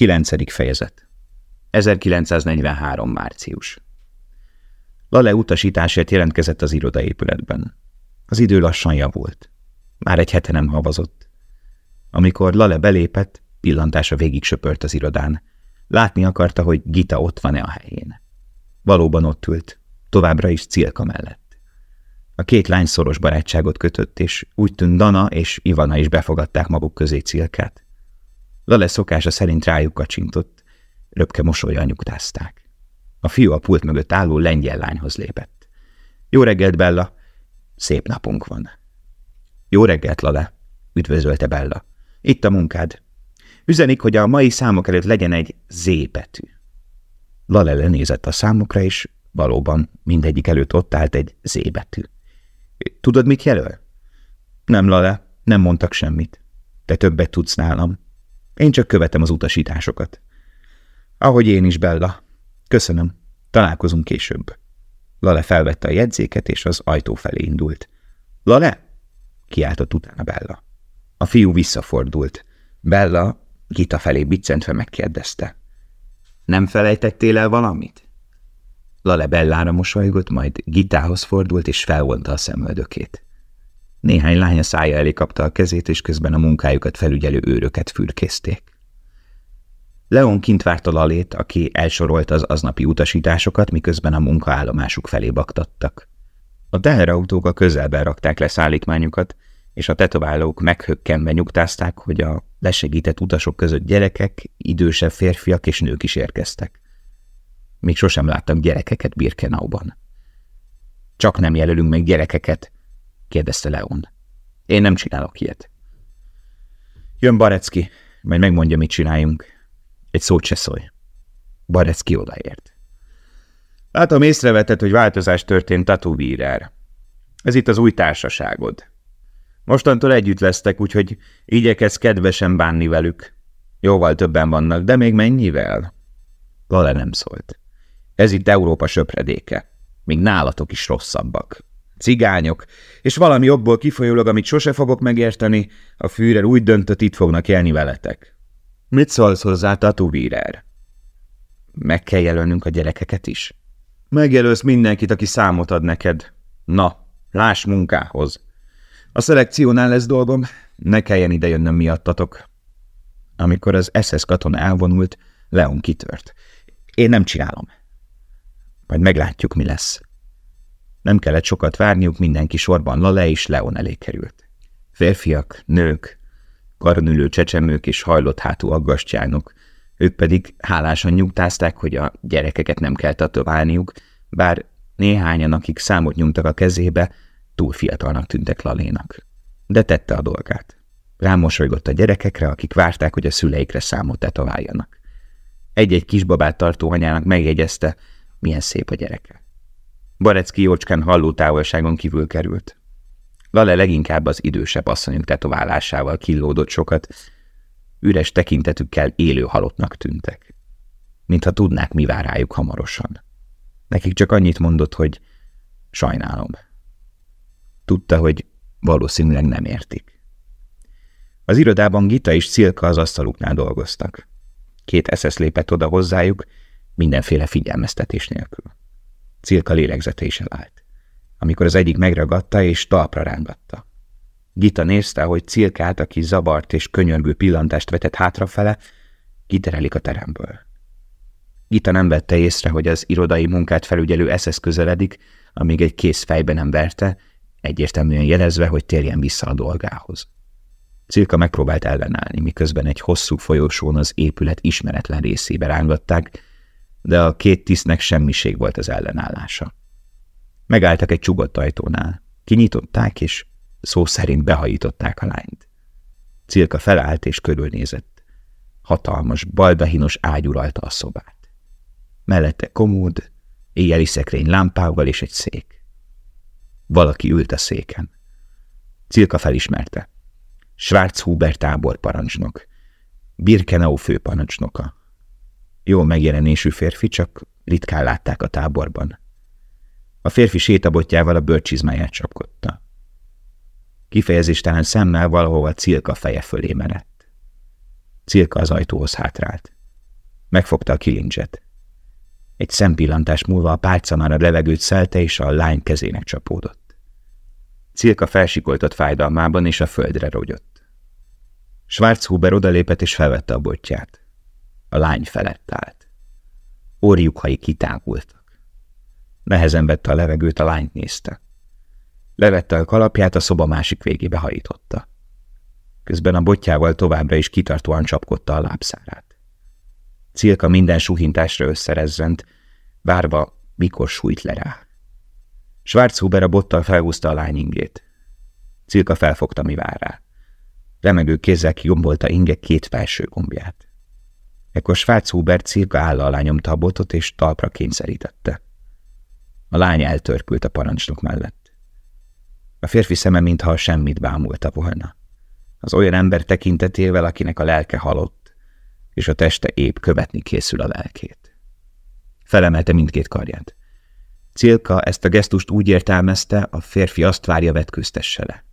Kilencedik fejezet 1943. március Lale utasításért jelentkezett az irodaépületben. Az idő lassan javult. Már egy hete nem havazott. Amikor Lale belépett, pillantása végig söpört az irodán. Látni akarta, hogy Gita ott van-e a helyén. Valóban ott ült, továbbra is Cilka mellett. A két lány szoros barátságot kötött, és úgy tűnt Dana és Ivana is befogadták maguk közé Cilkát. Lale szokása szerint rájuk kacsintott, röpke mosolya nyugtázták. A fiú a pult mögött álló lengyel lányhoz lépett. Jó reggelt, Bella! Szép napunk van. Jó reggelt, Lale! üdvözölte Bella. Itt a munkád. Üzenik, hogy a mai számok előtt legyen egy Z betű. Lale lenézett a számokra, és valóban mindegyik előtt ott állt egy Z betű. Tudod, mit jelöl? Nem, Lale, nem mondtak semmit. Te többet tudsz nálam. Én csak követem az utasításokat. Ahogy én is, Bella. Köszönöm. Találkozunk később. Lale felvette a jegyzéket, és az ajtó felé indult. Lale? kiáltott utána Bella. A fiú visszafordult. Bella Gita felé biccentve megkérdezte. Nem felejtettél el valamit? Lale Bellára mosolygott, majd Gitához fordult, és felvonta a szemöldökét. Néhány lánya szája elé kapta a kezét, és közben a munkájukat felügyelő őröket fürkészték. Leon kint várta Lalét, aki elsorolta az aznapi utasításokat, miközben a munkaállomásuk felé baktattak. A teherautók a közelben rakták le szállítmányukat, és a tetoválók meghökkenve nyugtázták, hogy a lesegített utasok között gyerekek, idősebb férfiak és nők is érkeztek. Még sosem láttak gyerekeket Birkenauban. Csak nem jelölünk meg gyerekeket, kérdezte Leon. Én nem csinálok ilyet. Jön Barecki, majd megmondja, mit csináljunk. Egy szót se szólj. Barecki odaért. Látom, észrevetted, hogy változás történt Tatuvírer. Ez itt az új társaságod. Mostantól együtt lesztek, úgyhogy igyekezz kedvesen bánni velük. Jóval többen vannak, de még mennyivel? Lale nem szólt. Ez itt Európa söpredéke. Még nálatok is rosszabbak cigányok, és valami jobból kifolyólag, amit sose fogok megérteni, a Führer úgy döntött, itt fognak élni veletek. Mit szólsz hozzá, Tatuvírer? Meg kell jelölnünk a gyerekeket is? Megjelölsz mindenkit, aki számot ad neked. Na, láss munkához. A szelekciónál lesz dolgom, ne kelljen idejönnöm miattatok. Amikor az SS katona elvonult, Leon kitört. Én nem csinálom. Majd meglátjuk, mi lesz. Nem kellett sokat várniuk, mindenki sorban Lale és Leon elé került. Férfiak, nők, karnülő csecsemők és hajlott hátú aggastyánok, ők pedig hálásan nyugtázták, hogy a gyerekeket nem kell tatoválniuk, bár néhányan, akik számot nyomtak a kezébe, túl fiatalnak tűntek Lalénak. De tette a dolgát. Rámosolygott a gyerekekre, akik várták, hogy a szüleikre számot tetováljanak. Egy-egy kisbabát tartó anyának megjegyezte, milyen szép a gyereke. Barecki jócskán halló távolságon kívül került. Lale leginkább az idősebb asszonyok tetoválásával killódott sokat, üres tekintetükkel élő halottnak tűntek. Mintha tudnák, mi vár rájuk hamarosan. Nekik csak annyit mondott, hogy sajnálom. Tudta, hogy valószínűleg nem értik. Az irodában Gita és Cilka az asztaluknál dolgoztak. Két eszesz lépett oda hozzájuk, mindenféle figyelmeztetés nélkül. Cilka lélegzete is amikor az egyik megragadta és talpra rángatta. Gita nézte, hogy Cilkát, aki zabart és könyörgő pillantást vetett hátrafele, kiterelik a teremből. Gita nem vette észre, hogy az irodai munkát felügyelő eszesz közeledik, amíg egy kész fejbe nem verte, egyértelműen jelezve, hogy térjen vissza a dolgához. Cilka megpróbált ellenállni, miközben egy hosszú folyosón az épület ismeretlen részébe rángatták, de a két tisztnek semmiség volt az ellenállása. Megálltak egy csugott ajtónál. Kinyitották, és szó szerint behajították a lányt. Cilka felállt és körülnézett. Hatalmas, baldahinos ágy uralta a szobát. Mellette komód, éjjeli szekrény lámpával és egy szék. Valaki ült a széken. Cilka felismerte. Schwarzhuber táborparancsnok. Birkenau főparancsnoka. Jó megjelenésű férfi, csak ritkán látták a táborban. A férfi sétabotjával a bőrcsizmáját csapkodta. Kifejezéstelen szemmel valahova Cilka feje fölé merett. Cilka az ajtóhoz hátrált. Megfogta a kilincset. Egy szempillantás múlva a pálca már a levegőt szelte, és a lány kezének csapódott. Cilka felsikoltott fájdalmában, és a földre rogyott. Schwarzhuber odalépett, és felvette a botját. A lány felett állt. Óriukhai kitágultak. Nehezen vette a levegőt, a lányt nézte. Levette a kalapját, a szoba másik végébe hajította. Közben a botjával továbbra is kitartóan csapkodta a lábszárát. Cilka minden suhintásra összerezzent, várva, mikor sújt le rá. Schwarzhuber a bottal felhúzta a lány ingét. Cilka felfogta, mi vár rá. Remegő kézzel kigombolta inge két felső gombját. Ekkor Schwarzhuber Cilka áll alá nyomta a botot, és talpra kényszerítette. A lány eltörpült a parancsnok mellett. A férfi szeme mintha semmit bámulta volna. Az olyan ember tekintetével, akinek a lelke halott, és a teste épp követni készül a lelkét. Felemelte mindkét karját. Cilka ezt a gesztust úgy értelmezte, a férfi azt várja vetkőztesse le.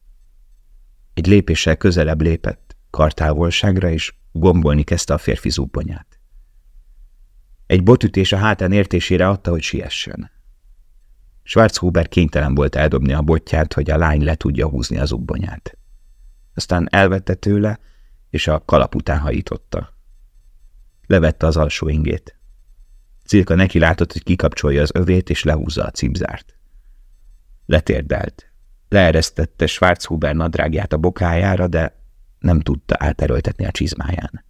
Egy lépéssel közelebb lépett, kartávolságra, és gombolni kezdte a férfi zubbonyát. Egy botütés a hátán értésére adta, hogy siessen. Schwarzhuber kénytelen volt eldobni a botját, hogy a lány le tudja húzni az zubbonyát. Aztán elvette tőle, és a kalap után hajította. Levette az alsó ingét. Cilka neki látott, hogy kikapcsolja az övét, és lehúzza a cipzárt. Letérdelt. Leeresztette Schwarzhuber nadrágját a bokájára, de nem tudta áterőltetni a csizmáján.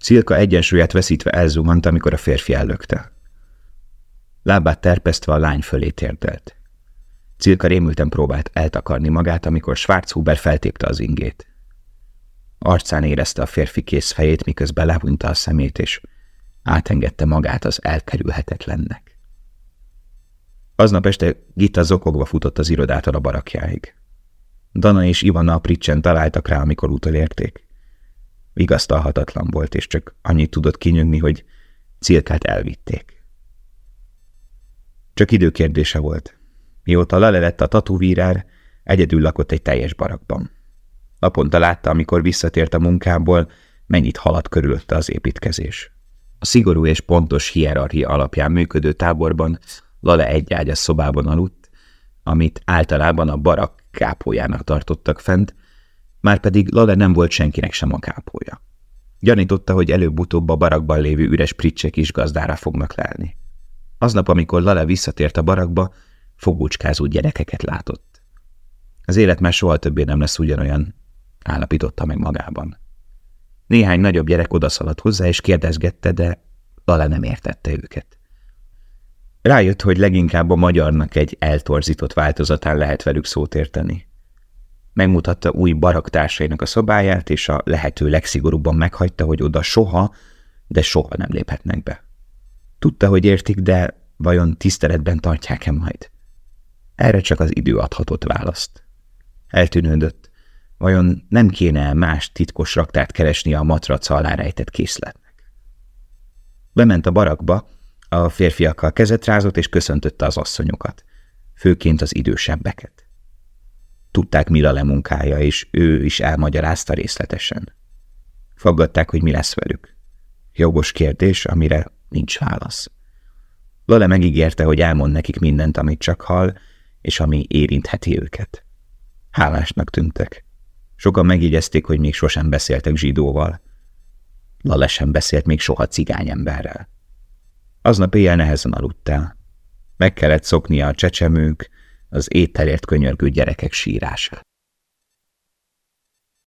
Cilka egyensúlyát veszítve elzumant, amikor a férfi ellökte. Lábát terpesztve a lány fölé térdelt. Cilka rémülten próbált eltakarni magát, amikor Schwarzhuber feltépte az ingét. Arcán érezte a férfi kész fejét, miközben lehunta a szemét, és átengedte magát az elkerülhetetlennek. Aznap este Gita zokogva futott az irodától a barakjáig. Dana és Ivana a pricsen találtak rá, amikor utolérték. Vigasztalhatatlan volt, és csak annyit tudott kinyögni, hogy Cilkát elvitték. Csak időkérdése volt. Mióta Lale lett a tatuvírár, egyedül lakott egy teljes barakban. Naponta látta, amikor visszatért a munkából, mennyit haladt körülötte az építkezés. A szigorú és pontos hierarchia alapján működő táborban Lale egy ágyas szobában aludt, amit általában a barak kápójának tartottak fent, már pedig Lale nem volt senkinek sem a kápója. Gyanította, hogy előbb-utóbb a barakban lévő üres pricsek is gazdára fognak lelni. Aznap, amikor Lale visszatért a barakba, fogócskázó gyerekeket látott. Az élet már soha többé nem lesz ugyanolyan, állapította meg magában. Néhány nagyobb gyerek odaszaladt hozzá, és kérdezgette, de Lale nem értette őket. Rájött, hogy leginkább a magyarnak egy eltorzított változatán lehet velük szót érteni. Megmutatta új baraktársainak a szobáját, és a lehető legszigorúbban meghagyta, hogy oda soha, de soha nem léphetnek be. Tudta, hogy értik, de vajon tiszteletben tartják-e majd? Erre csak az idő adhatott választ. Eltűnődött. Vajon nem kéne más titkos raktát keresni a matraca alá rejtett készletnek? Bement a barakba, a férfiakkal kezet rázott és köszöntötte az asszonyokat, főként az idősebbeket. Tudták Mila lemunkája, és ő is elmagyarázta részletesen. Faggatták, hogy mi lesz velük. Jogos kérdés, amire nincs válasz. Lale megígérte, hogy elmond nekik mindent, amit csak hall, és ami érintheti őket. Hálásnak tűntek. Sokan megjegyezték, hogy még sosem beszéltek zsidóval. Lale sem beszélt még soha cigányemberrel. Aznap éjjel nehezen aludtál. Meg kellett szoknia a csecsemők, az étterért könyörgő gyerekek sírását.